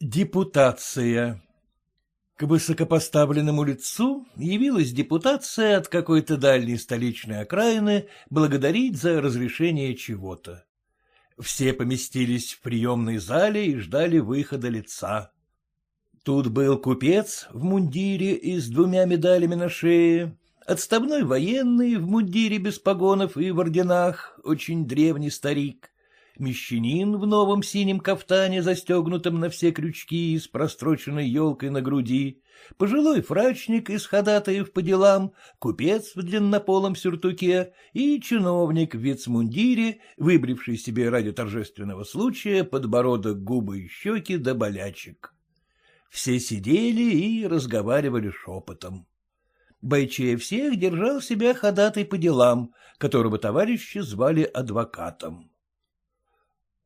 Депутация К высокопоставленному лицу явилась депутация от какой-то дальней столичной окраины благодарить за разрешение чего-то. Все поместились в приемной зале и ждали выхода лица. Тут был купец в мундире и с двумя медалями на шее, отставной военный в мундире без погонов и в орденах, очень древний старик, мещанин в новом синем кафтане, застегнутом на все крючки и с простроченной елкой на груди, пожилой фрачник из ходатаев по делам, купец в длиннополом сюртуке и чиновник в вицмундире, выбривший себе ради торжественного случая подбородок, губы и щеки до болячек. Все сидели и разговаривали шепотом. Бойчее всех держал себя ходатай по делам, которого товарищи звали адвокатом.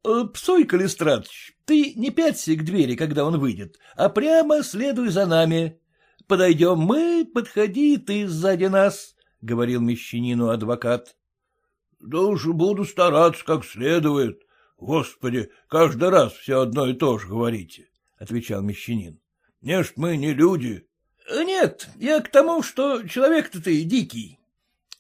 «Э, — Псой, Калистратович, ты не пяться к двери, когда он выйдет, а прямо следуй за нами. Подойдем мы, подходи ты сзади нас, — говорил мещанину адвокат. — Да уж буду стараться как следует. Господи, каждый раз все одно и то же говорите. — отвечал мещанин. — Нечто мы не люди. — Нет, я к тому, что человек-то ты дикий.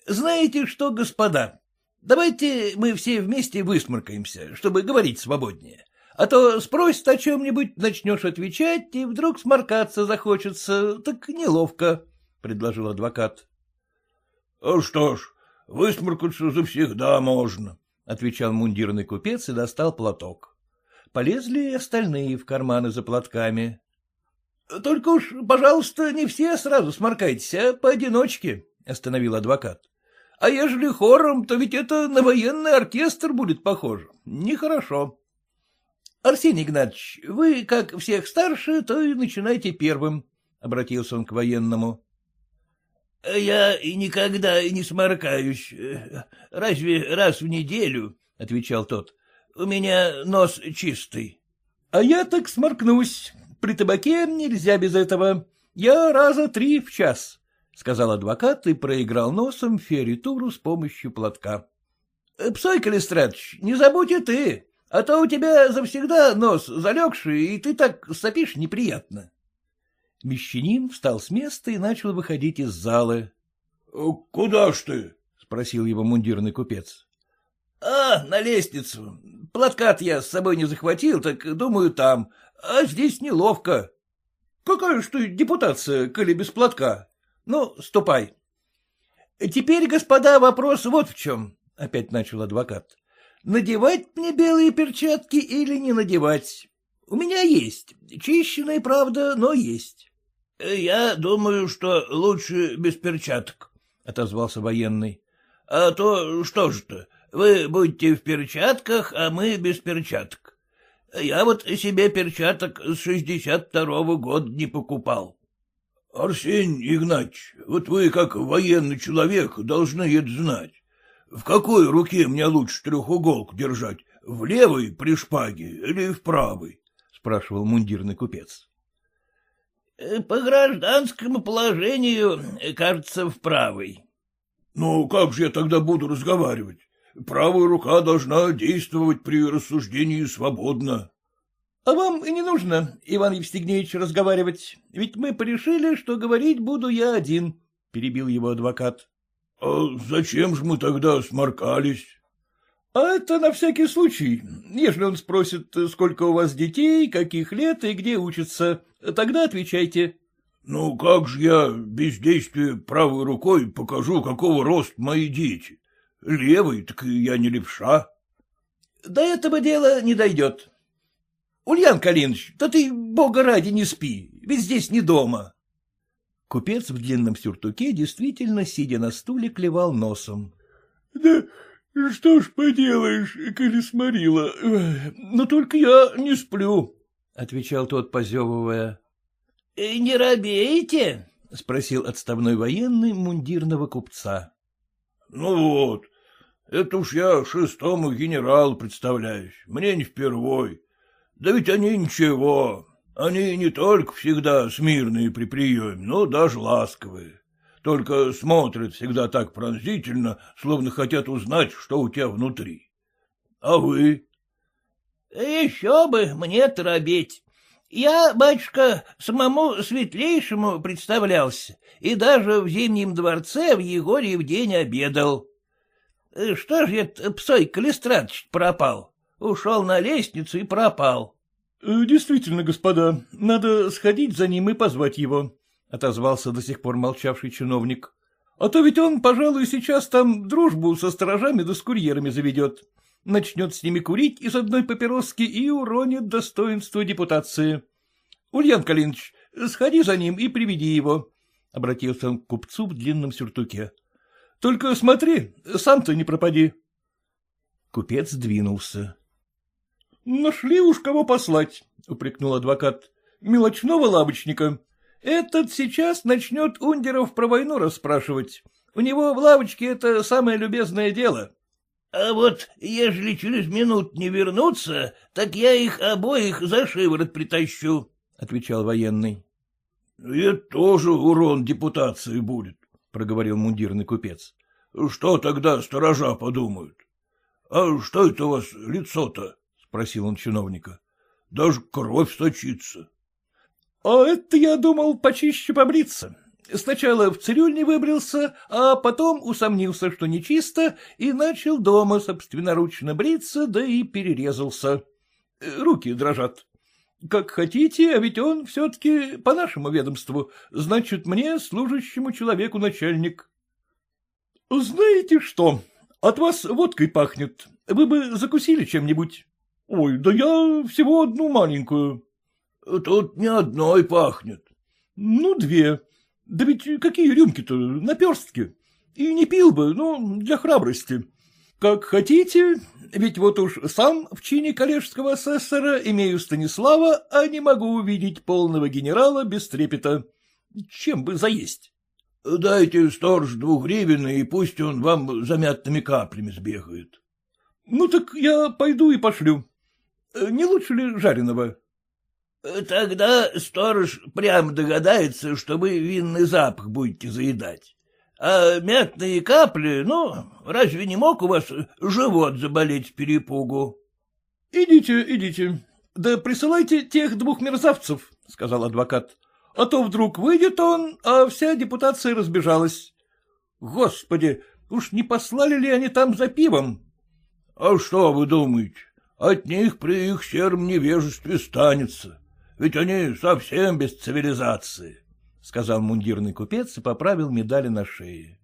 Знаете что, господа, давайте мы все вместе высморкаемся, чтобы говорить свободнее. А то спросит о чем-нибудь, начнешь отвечать, и вдруг сморкаться захочется, так неловко, — предложил адвокат. — А что ж, высморкаться завсегда можно, — отвечал мундирный купец и достал платок полезли и остальные в карманы за платками. — Только уж, пожалуйста, не все сразу сморкайтесь, а поодиночке, — остановил адвокат. — А ежели хором, то ведь это на военный оркестр будет похоже. Нехорошо. — Арсений Игнатьевич, вы, как всех старше, то и начинайте первым, — обратился он к военному. — Я никогда не сморкаюсь. Разве раз в неделю, — отвечал тот. У меня нос чистый. — А я так сморкнусь. При табаке нельзя без этого. Я раза три в час, — сказал адвокат и проиграл носом ферритуру с помощью платка. — Псой, Калистратович, не забудь и ты, а то у тебя завсегда нос залегший, и ты так сопишь неприятно. Мещанин встал с места и начал выходить из залы. — Куда ж ты? — спросил его мундирный купец. — А, на лестницу. платка я с собой не захватил, так, думаю, там. А здесь неловко. — Какая ж ты депутация, коли без платка? Ну, ступай. — Теперь, господа, вопрос вот в чем, — опять начал адвокат. — Надевать мне белые перчатки или не надевать? У меня есть. Чищенные, правда, но есть. — Я думаю, что лучше без перчаток, — отозвался военный. — А то что же-то, вы будете в перчатках, а мы без перчаток. Я вот себе перчаток с шестьдесят второго года не покупал. — Арсений Игнатьевич, вот вы, как военный человек, должны это знать. В какой руке мне лучше трехуголку держать? В левой при шпаге или в правой? — спрашивал мундирный купец. — По гражданскому положению, кажется, в правой. — Ну, как же я тогда буду разговаривать? Правая рука должна действовать при рассуждении свободно. — А вам и не нужно, Иван Евстигнеевич, разговаривать, ведь мы порешили, что говорить буду я один, — перебил его адвокат. — А зачем же мы тогда сморкались? — А это на всякий случай. Если он спросит, сколько у вас детей, каких лет и где учатся, тогда отвечайте. — Ну, как же я без действия правой рукой покажу, какого роста мои дети? Левый, так я не левша. — До этого дела не дойдет. — Ульян Калинович, да ты, бога ради, не спи, ведь здесь не дома. Купец в длинном сюртуке действительно, сидя на стуле, клевал носом. — Да что ж поделаешь, коли сморила, но только я не сплю, — отвечал тот, позевывая. — Не робеете? — спросил отставной военный мундирного купца. — Ну вот, это уж я шестому генералу представляюсь, мне не впервой. Да ведь они ничего, они не только всегда смирные при приеме, но даже ласковые. Только смотрят всегда так пронзительно, словно хотят узнать, что у тебя внутри. А вы? — Еще бы мне торопеть. Я, батюшка, самому светлейшему представлялся, и даже в Зимнем дворце в Егорьев день обедал. Что ж это псой Калистратович пропал? Ушел на лестницу и пропал. Э, — Действительно, господа, надо сходить за ним и позвать его, — отозвался до сих пор молчавший чиновник. — А то ведь он, пожалуй, сейчас там дружбу со сторожами да с курьерами заведет начнет с ними курить из одной папироски и уронит достоинство депутации. Ульян Калинович, сходи за ним и приведи его, — обратился он к купцу в длинном сюртуке. — Только смотри, сам-то не пропади. Купец двинулся. — Нашли уж кого послать, — упрекнул адвокат. — Мелочного лавочника. Этот сейчас начнет Ундеров про войну расспрашивать. У него в лавочке это самое любезное дело. А вот ежели через минут не вернутся, так я их обоих за шиворот притащу, — отвечал военный. — Это тоже урон депутации будет, — проговорил мундирный купец. — Что тогда сторожа подумают? — А что это у вас лицо-то? — спросил он чиновника. — Даже кровь сточится. — А это я думал почище побриться. Сначала в цирюльне выбрился, а потом усомнился, что нечисто, и начал дома собственноручно бриться, да и перерезался. Руки дрожат. Как хотите, а ведь он все-таки по нашему ведомству, значит, мне, служащему человеку, начальник. Знаете что, от вас водкой пахнет, вы бы закусили чем-нибудь. Ой, да я всего одну маленькую. Тут не одной пахнет. Ну, две. Да ведь какие рюмки-то, наперстки. И не пил бы, ну, для храбрости. Как хотите, ведь вот уж сам в чине коллежского асессора имею Станислава, а не могу увидеть полного генерала без трепета. Чем бы заесть? — Дайте сторож двух гривен, и пусть он вам замятными каплями сбегает. — Ну так я пойду и пошлю. Не лучше ли жареного? Тогда сторож прямо догадается, что вы винный запах будете заедать. А мятные капли, ну, разве не мог у вас живот заболеть с перепугу? — Идите, идите. Да присылайте тех двух мерзавцев, — сказал адвокат. — А то вдруг выйдет он, а вся депутация разбежалась. Господи, уж не послали ли они там за пивом? — А что вы думаете? От них при их сером невежестве станется ведь они совсем без цивилизации, — сказал мундирный купец и поправил медали на шее.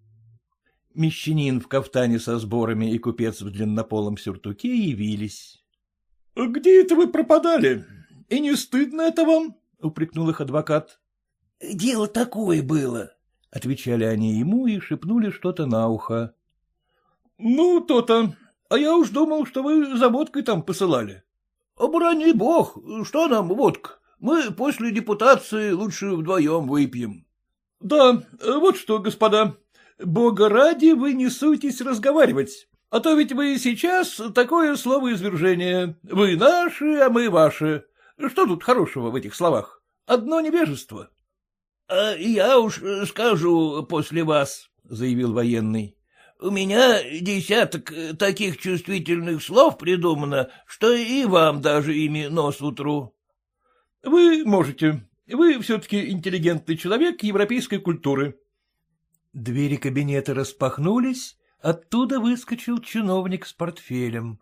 Мещанин в кафтане со сборами и купец в длиннополом сюртуке явились. — Где это вы пропадали? И не стыдно это вам? — упрекнул их адвокат. — Дело такое было, — отвечали они ему и шепнули что-то на ухо. — Ну, то-то. А я уж думал, что вы за водкой там посылали. — Обрани бог, что нам водка? Мы после депутации лучше вдвоем выпьем. — Да, вот что, господа, бога ради вы не суйтесь разговаривать, а то ведь вы сейчас такое слово извержение. Вы наши, а мы ваши. Что тут хорошего в этих словах? Одно невежество. — А я уж скажу после вас, — заявил военный. — У меня десяток таких чувствительных слов придумано, что и вам даже ими нос утру. — Вы можете. Вы все-таки интеллигентный человек европейской культуры. Двери кабинета распахнулись, оттуда выскочил чиновник с портфелем.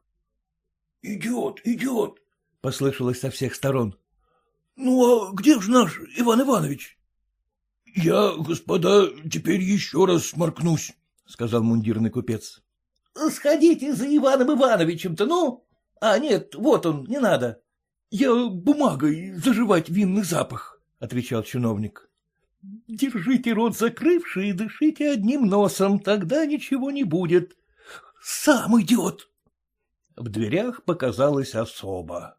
— Идет, идет, — послышалось со всех сторон. — Ну, а где же наш Иван Иванович? — Я, господа, теперь еще раз сморкнусь, — сказал мундирный купец. — Сходите за Иваном Ивановичем-то, ну. А нет, вот он, не надо. — Я бумагой заживать винный запах, — отвечал чиновник. — Держите рот закрывший и дышите одним носом, тогда ничего не будет. Сам идет. В дверях показалась особа.